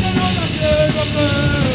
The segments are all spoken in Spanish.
que no la quiero ver.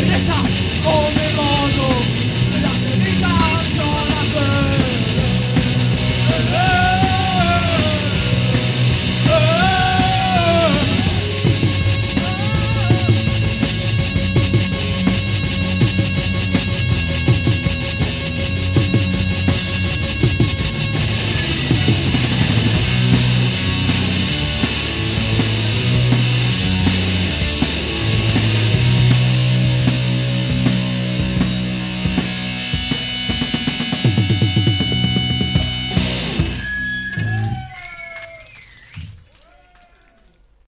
れた。俺も